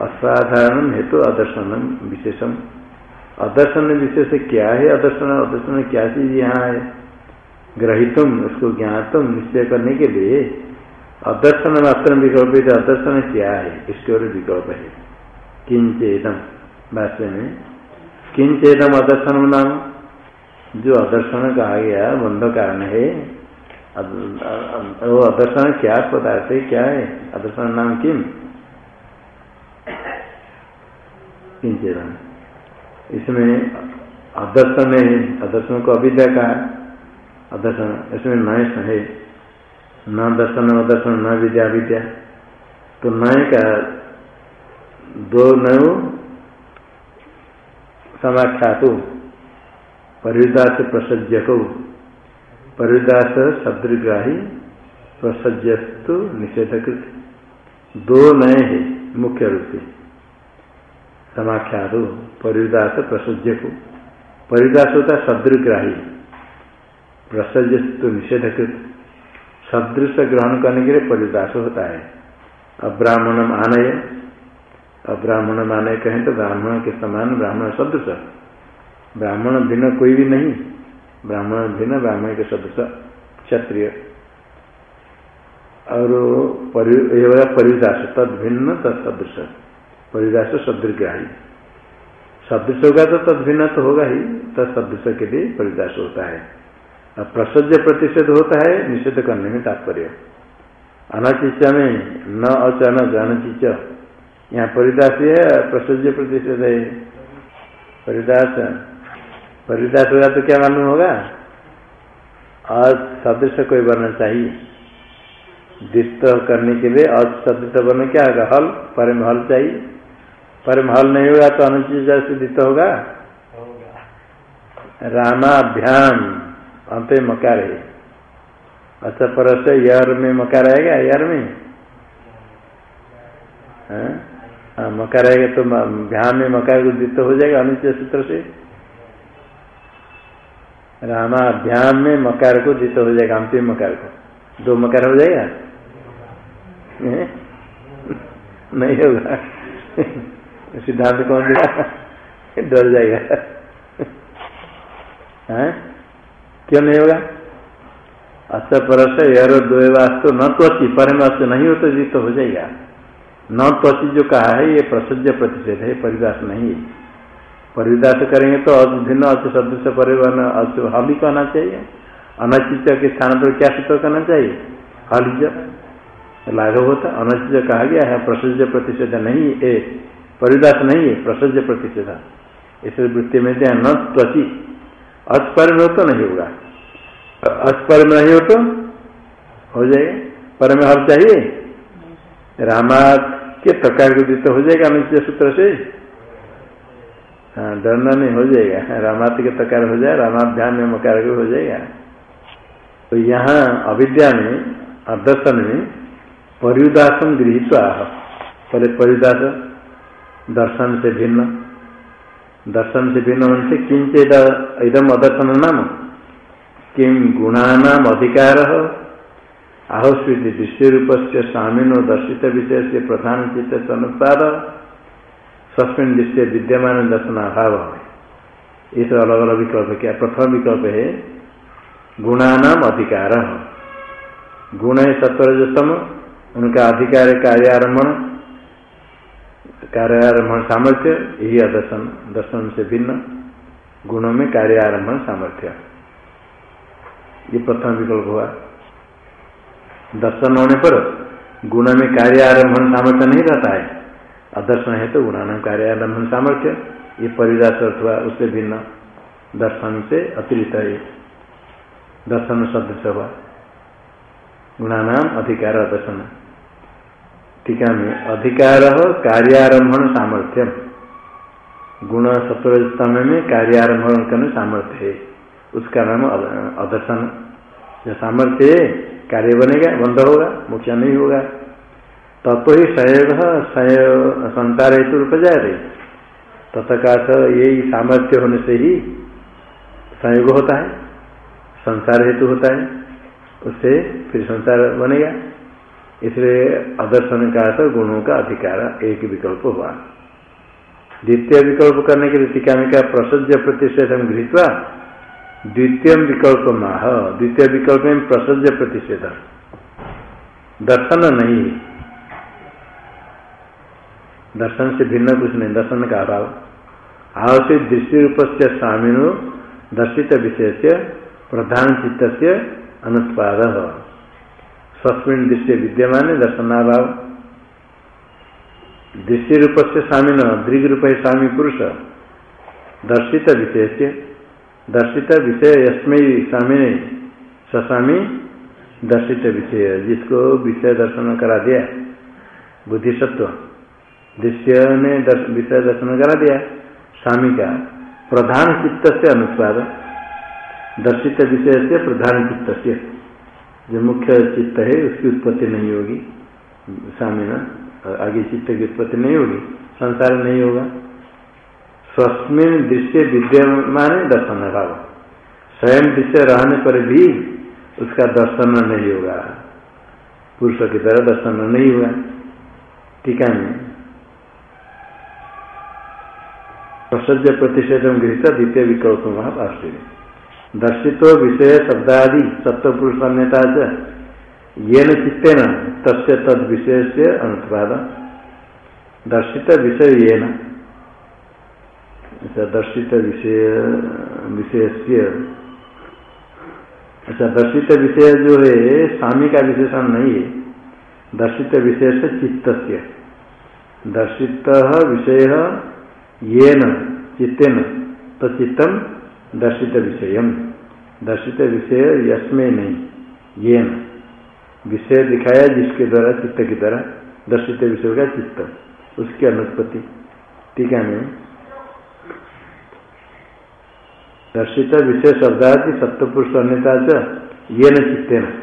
असाधारण हेतु अदर्शन विशेषम। अदर्शन विशेष क्या है? अदर्शन अदर्शन क्या चीज़ यहाँ है? ग्रहितुम, उसको ज्ञातुम, निश्चय करने के लिए अदर्शन मात्र विकल्प है अदर्शन क्या है? इसके और विकल्प है। किंचेदम भाष्य में। किंचेदम अदर्शन नाम। जो अदर्शन कहा गया बंध कारण है वो अदर्शन क्या पदार्थ है क्या है? अदर्शन नाम किम? किंचेदम इसमें अदर्शन है अदर्शन को अविद्या का अदर्शन इसमें नय है। न दर्शन अदर्शन न विद्या विद्या। तो नय का दो नयो समाख्यातु। परिदास प्रसज्यको परिदास शब्दग्राही प्रसज्यस्तु निषेधकृत। दो नए है, मुख्य रूप। से समाख्यादो परिदास प्रसज्य को परिदास होता सदृग्राही। प्रसज्य तो निषेधकृत। सदृश ग्रहण करने के लिए परिदास होता है। अब्राह्मण आनय। अब्राह्मण मानय कहें तो ब्राह्मण के समान ब्राह्मण सदृश। ब्राह्मण भिन्न कोई भी नहीं। ब्राह्मण भिन्न ब्राह्मण के सदृश क्षत्रिय। और परिदास तद भिन्न तद परिदास सदृग्राही सदृश होगा तो तद भिन्न तो होगा ही तद के लिए परिदास होता है। अब प्रसज्य प्रतिषेध होता है, निषेध करने में तात्पर्य। अनचिच में न अचन अनचिच यहाँ परिदास है, प्रसज्य प्रतिषेध है। परिदास परिदास होगा तो क्या मालूम होगा? और सदृश कोई बनना चाहिए। दिष्ट करने के लिए असदृश बनना क्या होगा? हल पर में हल चाहिए। पर हल नहीं होगा तो अनुचित से दित होगा? रामाभ्याम अंत मकार है। अच्छा पर से यर में मकार आएगा? यर में? हाँ, हाँ मकार आएगा तो भ्याम में मकार को दित हो जाएगा अनुचित सूत्र से। रामाभ्याम में मकार को दित हो जाएगा अंतिम मकार को। दो मकार हो जाएगा? नहीं होगा। सिद्धांत कौन दिया? डर जाएगा। है? क्यों नहीं होगा? अच्छा परस यर द्वैवास्तु न त्वची, परमास्तु नहीं हो तो जीत तो हो जाएगा। न त्वची जो कहा है, ये प्रसज्य प्रतिषेध है परिदास नहीं है। परिदास करेंगे तो अज भिन्न अच सदृश परिवहन अच हल कहना चाहिए। अनचित के स्थान पर क्या सूत्र करना चाहिए? हलिज लाघव होता अनचित कहा गया है, प्रसज्य प्रतिषेध नहीं है। परिदास नहीं है, प्रसज्य प्रतिषेधा इसलिए वृत्ति में दिया न त्वची। अस्पर में हो तो नहीं होगा। अस्पर में नहीं हो तो हो जाएगा। पर में हल चाहिए। रामा के प्रकार को दित हो जाएगा नित्य सूत्र से। डरना नहीं हो जाएगा। रामात के प्रकार हो जाए, रामाध्यान में मकार हो जाएगा। तो यहाँ अविद्या में, अदर्शन में परिदासम गृहित पहले परिदास दर्शन से भिन्न। दर्शन से भिन्न उनसे किंचित इदम अदर्शन नाम। किम गुणानाम अधिकार। आहुस्वीति दृश्य रूप से स्वामीनो दर्शित विषय से प्रधान चित्त अनुसार सस्मिन दृश्य विद्यमान दर्शन अभाव है ये तो अलग अलग विकल्प क्या प्रथम विकल्प है? गुणानाम अधिकार। गुण है सत्वरजतम उनका अधिकार कार्यारंभण। कार्यारंभण सामर्थ्य, यही अदर्शन दर्शन से भिन्न। गुणों में कार्यारंभण सामर्थ्य। ये प्रथम विकल्प हुआ। दर्शन होने पर गुण में कार्यारंभण सामर्थ्य नहीं रहता है। अदर्शन है तो गुणान कार्यारंभण सामर्थ्य, ये परिदास अर्थ हुआ, उससे भिन्न। दर्शन से अतिरिक्त है दर्शन सदृश हुआ। गुणानाम अधिकार दर्शन। टीका में अधिकार कार्यारंभण सामर्थ्य गुण सत्वरजतम में कार्यारंभण करने सामर्थ्य है। उसका नाम अदर्शन। जो सामर्थ्य है, कार्य बनेगा, बंद होगा मुख्य नहीं होगा। तत्व ही सहयोग संसार हेतु रूप जाए रही तत्का यही सामर्थ्य होने से ही संयोग होता है, संसार हेतु होता है, उससे फिर संसार बनेगा। इसलिए अदर्शन का गुणों का अधिकार, एक विकल्प हुआ। द्वितीय विकल्प करने के लिए टीका में क्या प्रसज्य प्रतिषेध हम गृहत्वा, द्वितीय विकल्प माह द्वितीय विकल्प में प्रसज्य प्रतिषेध। दर्शन नहीं दर्शन से भिन्न कुछ नहीं, दर्शन का अभाव आवश्य दृष्टि रूप से स्वामीनो दर्शित विषय से प्रधान चित्त से अनुत्पाद। स्वस्मिन दृश्य विद्यमान दर्शनाभाव। दृश्य रूप से स्वामी न दृग रूप है स्वामी पुरुष। दर्शित विषय से दर्शित विषय यस्मय स्वामी ने स्वामी दर्शित विषय, जिसको विषय दर्शन करा दिया। बुद्धिसत्व। दृश्य ने विषय दर्शन करा दिया स्वामी का प्रधान चित्त से अनुत्पाद। दर्शित विषय से प्रधान चित्त से जो मुख्य चित्त है, उसकी उत्पत्ति नहीं होगी। स्वामी न, आगे चित्त की उत्पत्ति नहीं होगी। संसार नहीं होगा। स्वस्मिन दृश्य विद्यमान दर्शन भाव स्वयं दृश्य रहने पर भी उसका दर्शन नहीं होगा। पुरुष की तरह दर्शन नहीं होगा। टीका में प्रसज्य प्रतिषेध गृहित द्वितीय विकल्प महापाष्ट दर्शित विषय शब्दादि सत्व पुरुष अन्यता ये न चित्तेन तस्य तद विषय से अनुत्पाद। दर्शित विषय ये न अच्छा दर्शित विषय विषय से अच्छा दर्शित विषय जो है स्वामी का विशेषण नहीं है। दर्शित विषय से चित्त दर्शित विषय ये न चित्तेन चित्तम दर्शित विषय दर्शित विषय यस्में नहीं ये न विषय दिखाया जिसके द्वारा, चित्त के द्वारा दर्शित विषय का चित्त। उसकी अनुत्पत्ति। टीका में दर्शित विषय शब्दादि सप्तपुरुष अन्यता ये न चित्ते न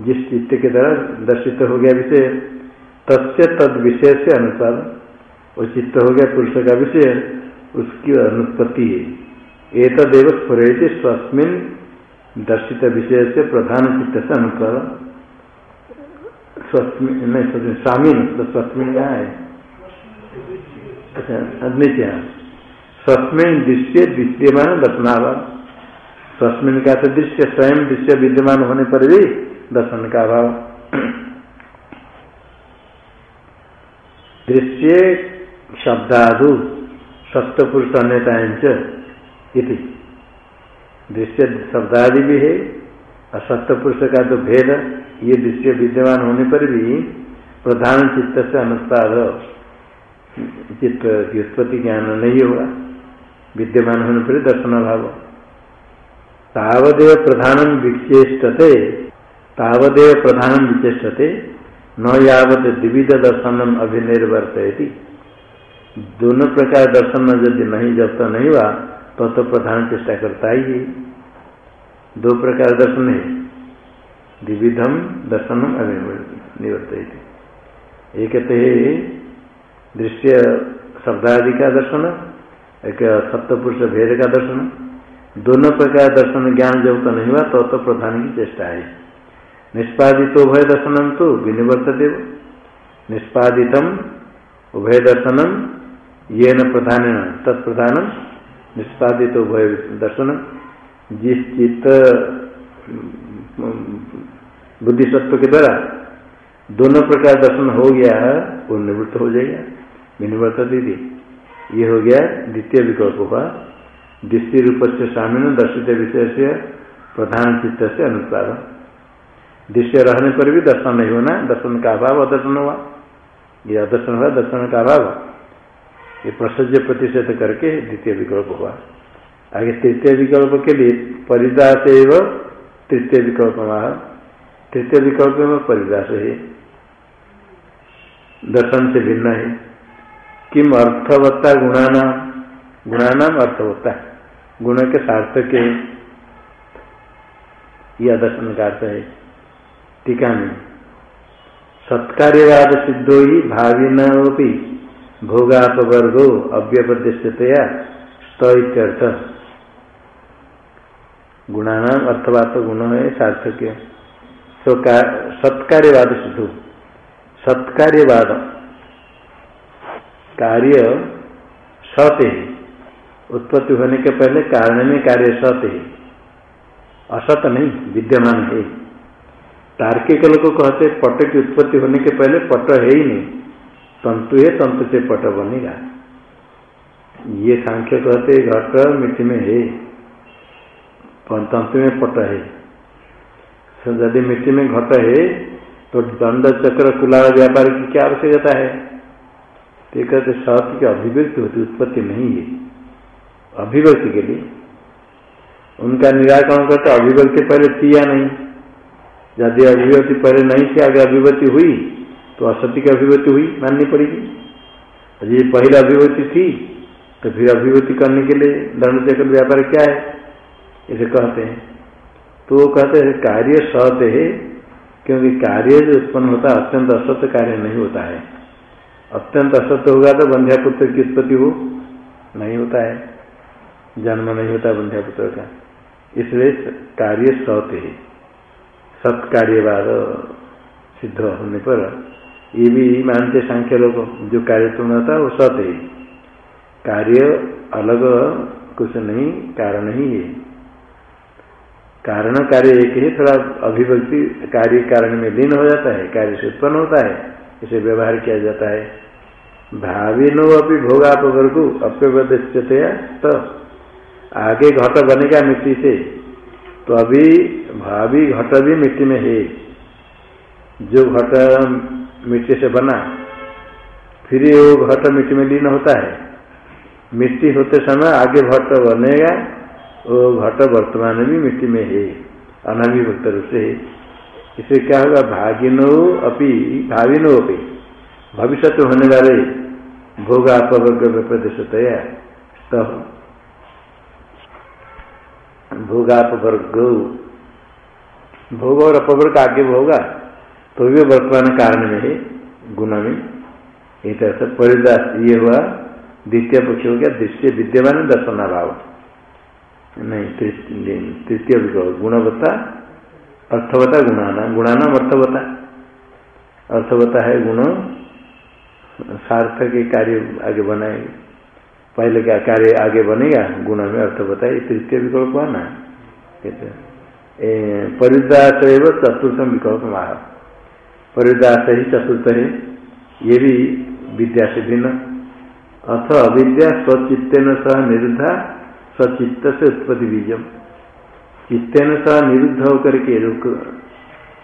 जिस चित्त के द्वारा दर्शित हो गया विषय, तस्य तद विषय से अनुसार वो चित्त हो गया पुरुष का विषय, उसकी अनुत्पत्ति है। एतदेव स्फुरती स्वस्मिन दर्शित विषय से प्रधान चित्त से अनुकर नहीं स्वामीन तो स्वस्मिन क्या है? अच्छा नीचे स्वस्मिन दृश्य विद्यमान दर्शनाभाव स्वस्मिन का तो दृश्य स्वयं दृश्य विद्यमान होने पर भी दर्शन का अभाव। दृश्य शब्दादु सप्तपुरुष अन्यता इति। दृश्य शब्दादि भी है और सत्पुरुष का तो भेद, ये दृश्य विद्यमान होने पर भी प्रधान चित्त से अनुस्ताद चित्त की उत्पत्ति ज्ञान नहीं होगा। विद्यमान होने पर दर्शन भाव। तावदेव प्रधानम विचेषते तावदेव प्रधानम विचेषते न यावत द्विविध दर्शनम अभिनिर्वर्त दोनों प्रकार दर्शन में यदि नहीं जब तक नहीं हुआ तो तो प्रधान चेष्टा करता ही दो प्रकार दर्शन है। द्विविधम दर्शनम निवर्त एक तो है दृश्य शब्दादि का दर्शन, एक सप्तपुरुष भेद का दर्शन। दोनों प्रकार दर्शन ज्ञान जब तो नहीं हुआ तो तो प्रधान की चेष्टा है। निष्पादित उभय दर्शनम तो विनिवर्त देव निष्पादितम उभय दर्शनम ये न प्रधान तत्प्रधानम निष्पादित तो भय दर्शन। जिस चित्त बुद्धि सत्व के द्वारा दोनों प्रकार दर्शन हो गया वो निवृत्त हो जाएगा। विनिवर्त दीदी ये हो गया द्वितीय विकल्प हुआ दृष्टि रूप से स्वामी दर्शित विषय से प्रधान चित्त से अनुत्पाद दृश्य रहने पर भी दर्शन नहीं होना, दर्शन का अभाव अदर्शन हुआ। ये अदर्शन हुआ, दर्शन का अभाव। ये प्रसज्य प्रतिशत करके द्वितीय विकल्प हुआ। आगे तृतीय विकल्प के लिए परिदास एवं तृतीय विकल्प तृतीय विकल्प में परिदास है। दर्शन से भिन्न है। किम अर्थवत्ता गुणाना गुणानाम अर्थवत्ता। गुण के सार्थक है। यह दर्शन का अर्थ है। टीका में। सत्कार्यवाद सिद्धो ही भावी भोगापवर्गो अव्यपदिष्टतया स्त गुणानाम अर्थवाद गुण है सार्थक्य सत्कार्यवाद सिद्धो सत्कार्यवाद कार्य सत है। उत्पत्ति होने के पहले कारण में कार्य सत है। असत नहीं, विद्यमान है। तार्किक लोग कहते पट की उत्पत्ति होने के पहले पट है ही नहीं। तंतु है, तंतु से पट बनेगा ये सांख्य कहते घट मिट्टी में है तंतु में पट है। यदि मिट्टी में घट है तो दंड चक्र कुलाल व्यापार की क्या आवश्यकता है? तो कहते सत्य की अभिव्यक्ति होती उत्पत्ति नहीं है। अभिव्यक्ति के लिए। उनका निराकरण करते अभिव्यक्ति पहले किया नहीं। यदि अभिव्यक्ति पहले नहीं थी आगे अभिव्यक्ति हुई तो असत्य की अभिव्यक्ति हुई, माननी पड़ेगी। ये पहला अभिव्यक्ति थी तो फिर अभिव्यक्ति करने के लिए दंड चक्र व्यापार क्या है? इसे कहते हैं। तो कहते हैं, कार्य सत्य है, क्योंकि कार्य जो उत्पन्न होता है, अत्यंत असत्य कार्य नहीं होता है। अत्यंत असत्य होगा तो बंध्या पुत्र की उत्पत्ति हो, नहीं होता है। जन्म नहीं होता बंध्या पुत्र का। इसलिए कार्य सत्य है। सत्कार्यवाद सिद्ध होने पर ये भी मानते सांख्य लोग जो कार्य तुम होता है वो सत है। कार्य अलग, कुछ नहीं, कारण ही है। कारण कार्य एक ही थोड़ा अभिव्यक्ति कार्य कारण में लीन हो जाता है, कार्य से उत्पन्न होता है, इसे व्यवहार किया जाता है। भावी नो अभी भोगापवर्गु अप्यवदस्यतया तो। आगे घट बनेगा मिट्टी से? तो अभी भावी घट भी मिट्टी में है। जो घट मिट्टी से बना, फिर वो घट मिट्टी में लीन होता है। मिट्टी होते समय आगे घट बनेगा, वो घट वर्तमान भी मिट्टी में है अनाभिभक्त रूप से है। इसे क्या होगा? भागिनो अपनी भाविनो अपनी भविष्य होने वाले भोग अपवर्ग प्रदेश तया। तो भोगापवर्ग भोग और अपवर्ग आगे होगा। तो भी वर्तमान कारण में है गुण में एक तरह से परिदास ये हुआ, द्वितीय पक्ष हो गया दृश्य विद्यमान दर्शनाभाव नहीं तृतीय गुणवत्ता अर्थवता गुणाना गुणाना अर्थवता अर्थवता है गुण, सार्थक कार्य आगे बनाएँगे पहले क्या कार्य आगे बनेगा? गुण में अर्थ बताए तृतीय विकल्प है ना परिदास एवं चतुर्थम विकल्प माह। परिदास ही चतुर्थ है ये भी विद्या से भिन्न अथ अविद्या स्वचित्तेन सह निरुद्धा स्वचित्त से उत्पत्ति बीजम चित्तेन सह निरुद्ध होकर के रुक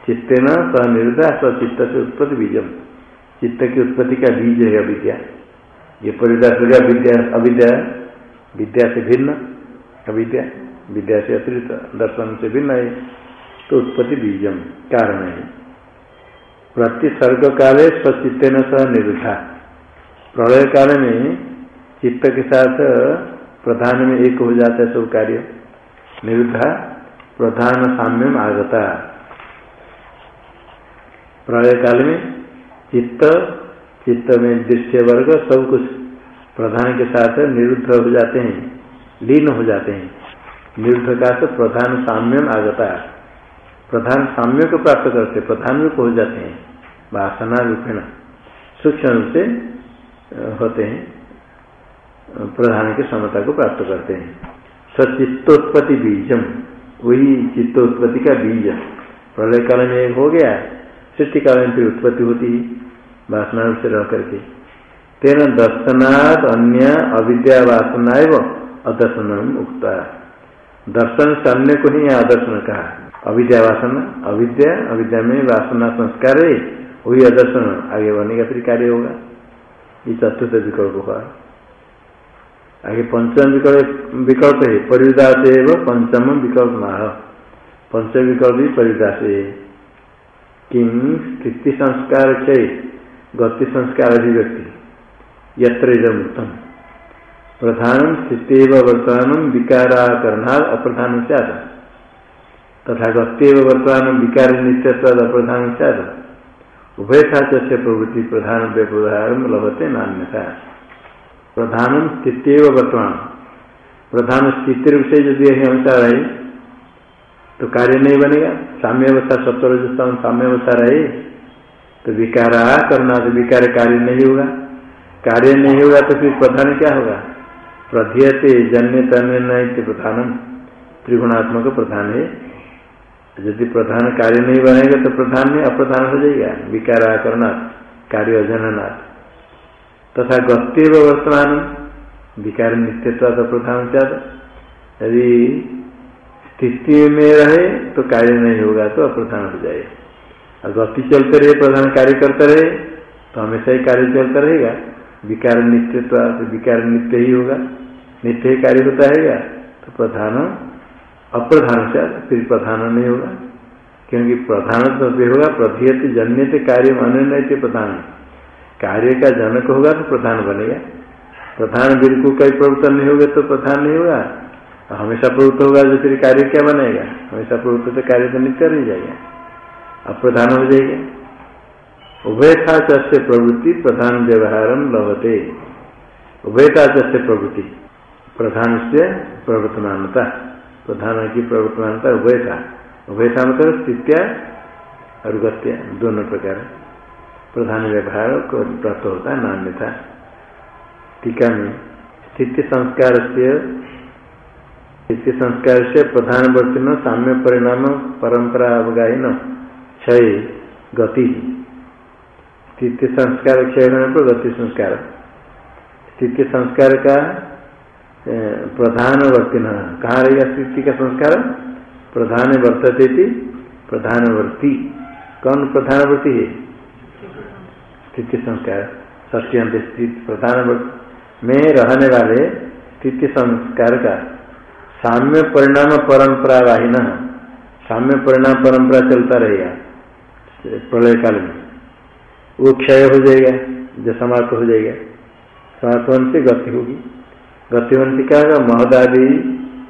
चित्तेन सह निरुद्धा स्वचित्त से उत्पत्ति बीजम चित्त की उत्पत्ति का बीज है अविद्या। ये परिदास हो गया विद्या अविद्या विद्या से भिन्न। अविद्या विद्या से अतिरिक्त। दर्शन से भिन्न है। तो उत्पत्ति बीजम कारण है। प्रतिसर्ग काले स्वचित्न सह निरुद्धा। प्रलय काल में चित्त के साथ प्रधान में एक हो जाता है सब कार्य। निरुद्धा, प्रधान साम्यम आगता। प्रलय काल में चित्त चित्त में दृश्य वर्ग सब कुछ प्रधान के साथ निरुद्ध हो जाते हैं, लीन हो जाते हैं। निरुद्ध का तो प्रधान साम्यम आगता। प्रधान साम्य को प्राप्त करते, प्रधान रूप हो जाते हैं। वासना रूपेण, सूक्ष्म रूप से होते हैं प्रधान की समता को प्राप्त करते हैं। सचित्तोत्पत्ति बीजम, वही चित्तोत्पत्ति का बीज। प्रलय काल में हो गया, सृष्टि काल में फिर उत्पत्ति होती है, वासना रूप से रह करके। तेना दर्शनात् अन्य अविद्या वासना एवं अदर्शन उगता दर्शन से अन्य को ही अदर्शन कहा। अविद्या वासना, अविद्या अविद्या में वासना संस्कार है, वही अदर्शन आगे बनेगा फिर कार्य होगा। ये चतुर्थ विकल्प हुआ आगे पंचम विकल्प विकल्प है परिदास एवं पंचम विकल्प माह पंच विकल्प ही परिदास है। किम स्थिति संस्कार क्षय गति संस्कार अभिव्यक्ति। यत्र उत्तम। प्रधान स्थिति वर्तमान विकाराकरणा अप्रधान सद तथा गत्यव वर्तमान विकार नित्यत्व अप्रधान सद उभय से प्रवृत्ति प्रधान व्यवहार लभते नान्यथा। प्रधान स्थित वर्तमान। प्रधान स्थिति विषय यदि यही हमेशा रहे तो कार्य नहीं बनेगा। साम्य अवस्था सत्तर साम्य अवस्था रहे। तो विकार करना तो विकार कार्य नहीं होगा। कार्य नहीं होगा तो फिर प्रधान क्या होगा? प्रधीयते जन्य तन्य प्रधानम। त्रिगुणात्मक प्रधान है। यदि प्रधान कार्य नहीं बनेगा तो प्रधान में अप्रधान हो जाएगा। विकार करना कार्य अजननाथ तथा गत्य वर्तमान, विकार नित्यत्व तो प्रधान चाहता यदि स्थिति में रहे तो कार्य नहीं होगा तो अप्रधान हो जाएगा और गति चलते रहे, प्रधान कार्य करते रहे तो हमेशा ही कार्य चलता रहेगा। विकार नित्यत्व तो विकार नित्य ही होगा। नित्य ही कार्य होता है तो प्रधान अप्रधान से फिर प्रधान नहीं होगा। क्योंकि प्रधान तो भी होगा, प्रधीयत जन्य कार्य अन्य प्रधान। कार्य का जनक होगा तो प्रधान बनेगा। प्रधान बिल्कुल कई प्रवृत्त नहीं होगा तो प्रधान नहीं होगा। हमेशा प्रवृत्त होगा तो फिर कार्य क्या बनेगा? हमेशा प्रवृत्त तो कार्य तो नित्य नहीं जाएगा। अप्रधान हो जाएगा। उभयथा से प्रवृत्ति प्रधान व्यवहार लभते। उभयता से प्रवृत्ति। प्रधान से प्रवर्तमानता प्रधान की प्रवर्तमानता उभयता उभयता मतलब स्थित्या और गत्या, दोनों प्रकार। प्रधान व्यवहार को प्राप्त होता है नान्यता टीका में स्थिति संस्कार से स्थिति संस्कार से प्रधान साम्य परिणाम परंपरा अवगाही क्षय गति। स्थिति संस्कार क्षय होने पर गति संस्कार। स्थिति संस्कार का प्रधान न कहाँ रहेगा स्थिति का संस्कार? प्रधान वर्तते थी प्रधानवर्ती। कौन प्रधानवर्ती है? स्थिति संस्कार। सत्यंत स्थित प्रधान में रहने वाले स्थिति संस्कार का। साम्य परिणाम परंपरा वाहिना। साम्य परिणाम परंपरा चलता रहेगा। प्रलय काल में। वो क्षय हो जाएगा जो समाप्त हो जाएगा। समाप्त होने से गति होगी। गतिवंती क्या होगा महदादि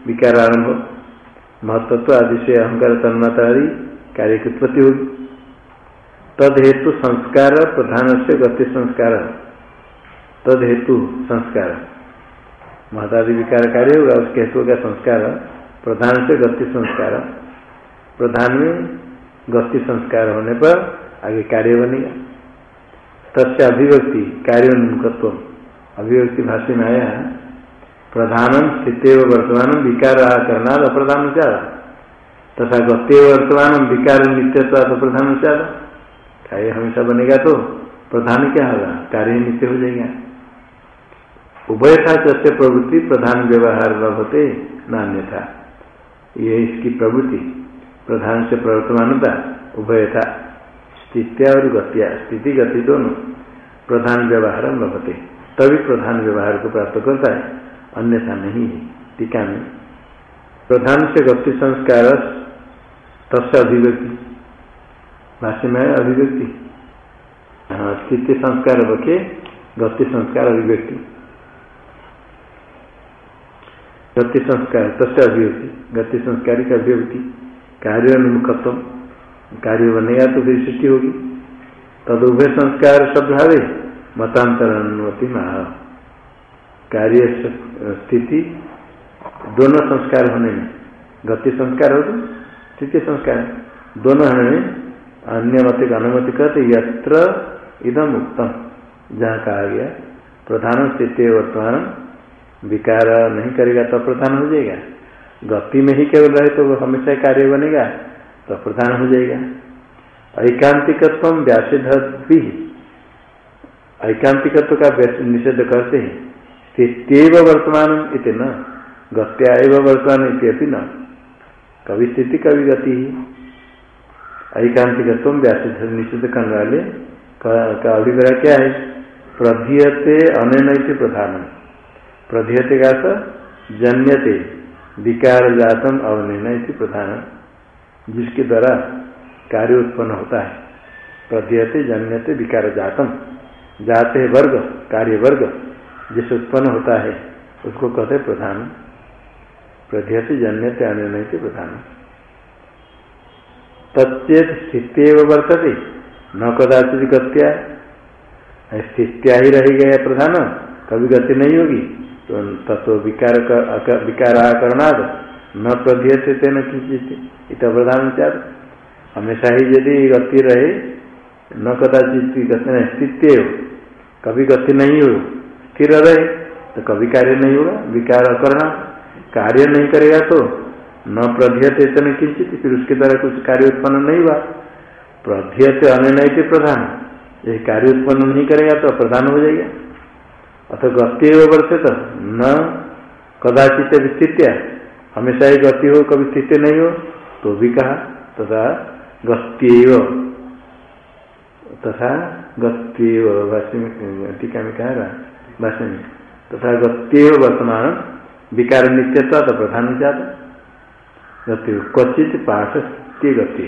विकार आरंभ महत्व आदि से अहंकार तन्मता आदि कार्य की उत्पत्ति होगी तद हेतु संस्कार प्रधान से गति संस्कार तद हेतु संस्कार महदादि विकार कार्य होगा उसके हेतु का संस्कार प्रधान से गति संस्कार प्रधान में गति संस्कार होने पर आगे कार्य बनेगा तस्य अभिव्यक्ति कार्योन्मुखत्व अभिव्यक्ति भाषी में आया प्रधानम स्थित वर्तमान विकार करना अप्रधान चाह तथा गत्य वर्तमान विकार नित्यत्व तो प्रधान चाह कार्य हमेशा बनेगा तो प्रधान क्या होगा? कार्य नित्य हो जाएगा। उभय था सत्य प्रवृत्ति प्रधान व्यवहार होते नान्य था ये इसकी प्रवृत्ति, प्रधान से प्रवर्तमानता उभय था स्थित्या और गतिया, स्थिति गति दोनों, प्रधान व्यवहार लभते तभी प्रधान व्यवहार को प्राप्त करता है। अन्यथा नहीं है। टीका में प्रधान से गति संस्कार तस्य अभिव्यक्ति। भाष्य में अभिव्यक्ति। हाँ स्थिति संस्कार बके गति संस्कार अभिव्यक्ति। गति संस्कार तस्य अभिव्यक्ति। गति संस्कारी का अभिव्यक्ति। कार्य अनुमुखत्व कार्य बनेगा तो फिर सृष्टि होगी। तद उभय संस्कार शब्द है मतांतर अनुमति महा कार्य स्थिति, दोनों संस्कार होने में, गति संस्कार हो स्थिति संस्कार, दोनों होने में, अन्य मत अनुमति कहते यत्र इदम उत्तम जहाँ कहा गया, प्रधान स्थिति वर्तमान विकार नहीं करेगा तो प्रधान हो जाएगा। गति में ही केवल रहे तो हमेशा कार्य बनेगा तो प्रधान हो जाएगा। ऐकांतिकत्व व्यासिध भी ऐकांतिकत्व का निषेध करते हैं। स्थित्यव वर्तमान इतना गत्या एवं वर्तमान इत्यपि न। कभी स्थिति कभी गति ऐकांतिकत्व व्यास निषेध करने वाले का अभिप्राय क्या है? प्रधीयते अनैत प्रधान प्रधीयते का जन्यते विकार जातम अवनिर्णय प्रधान जिसके द्वारा कार्य उत्पन्न होता है। प्रध्यते, जन्यते विकार जातम जाते वर्ग कार्य वर्ग जिस उत्पन्न होता है, उसको कहते प्रधान। प्रध्यते जन्यते अन्य प्रधान। तच्चेत स्थित वर्तते। न कदाचित गत्या। स्थित्या ही रह गया प्रधान। कभी गति नहीं होगी। तो तत्व विकार विकाराकरणाद। न प्रध्यते तेन किंचित। इत प्रधान चार हमेशा ही यदि गति रहे, न कदाचित गति स्थित्य कभी गति नहीं हो। स्थिर रहे तो कभी कार्य नहीं होगा विकार करना कार्य नहीं करेगा तो न प्रध्यते इतने किंचित, फिर उसके द्वारा कुछ कार्य उत्पन्न नहीं हुआ। प्रध्यते अन्य प्रधान। यदि कार्य उत्पन्न नहीं करेगा तो प्रधान हो जाएगा। अथ गति वर्षित न कदाचित स्थित्या हमेशा ही गति हो, कभी स्थिति नहीं हो तो भी कहा, तथा गत्यव तथा गत्यव भाष्य में टीका में कहा में तथा गत्यव वर्तमान विकार नित्यता तो प्रधान जाता गति क्वचित पाठ गति।